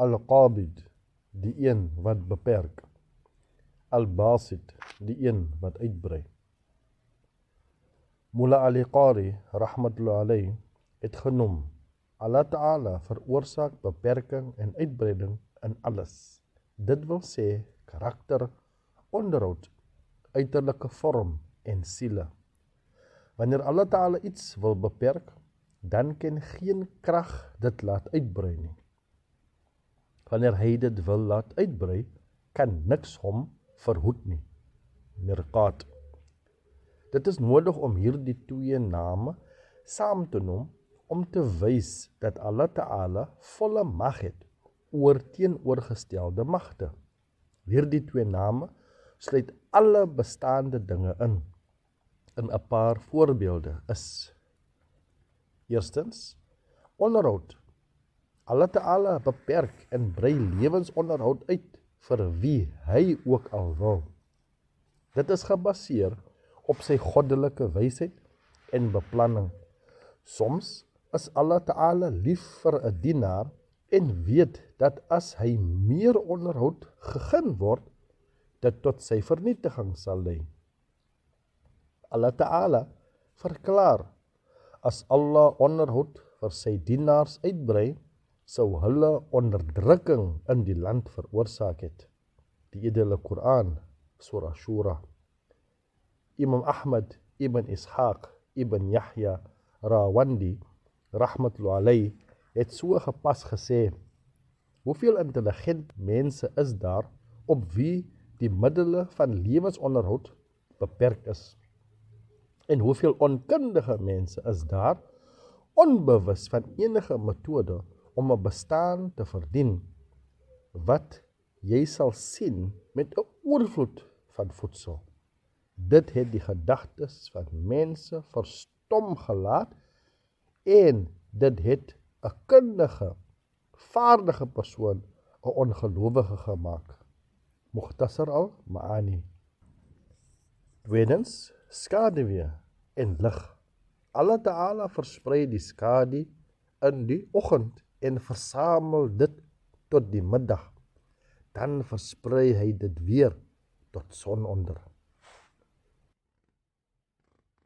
Al-Qabid, die een wat beperk. Al-Basit, die een wat uitbrei. Mula Ali Qari rahmatullah alayhi het genoem Allah Ta'ala veroorsaak beperking en uitbreiding in alles. Dit wil sê karakter, onderhoud, uiterlike vorm en siele. Wanneer Allah Ta'ala iets wil beperk, dan kan geen krag dit laat uitbrei nie. Wanneer hy dit wil laat uitbrei, kan niks hom verhoed nie. Mirqat. Dit is nodig om hierdie twee name saam te noem om te wys dat Allah Ta'ala volle mag het oor teenoorgestelde magte. Hierdie twee name sluit alle bestaande dinge in. In 'n paar voorbeelde is Eerstens onderhoud. Allah Ta'ala beperk en brei lewensonderhoud uit vir wie hy ook al wil. Dit is gebaseer op sy goddelike wysheid en beplanning. Soms is Allah Ta'ala lief vir 'n dienaar en weet dat as hy meer onderhoud gegeen word, dit tot sy vernietiging sal lei. Allah Ta'ala verklaar as Allah onderhoud vir sy dienaars uitbrei, sou hulle onderdrukking in die land veroorsaak het. Die edele Koran, Surah Shura. Imam Ahmad ibn Ishaq ibn Yahya Rawandi rahmatullah alayhi het so gepas gesê: "Hoeveel intelligent mense is daar op wie die middele van lewensonderhoud beperk is? En hoeveel onkundige mense is daar onbewus van enige metode om 'n bestaan te verdien wat jy sal sien met 'n oorvloed van voedsel. Dit het die gedagtes van mense verstom gelaat en dit het 'n kundige, vaardige persoon 'n ongelowige gemaak. Mukhtasar al Maani. Tweedens, skaduwee en lig. Allah Ta'ala versprei die skadu in die oggend en versamel dit tot die middag. Dan versprei hy dit weer tot sononder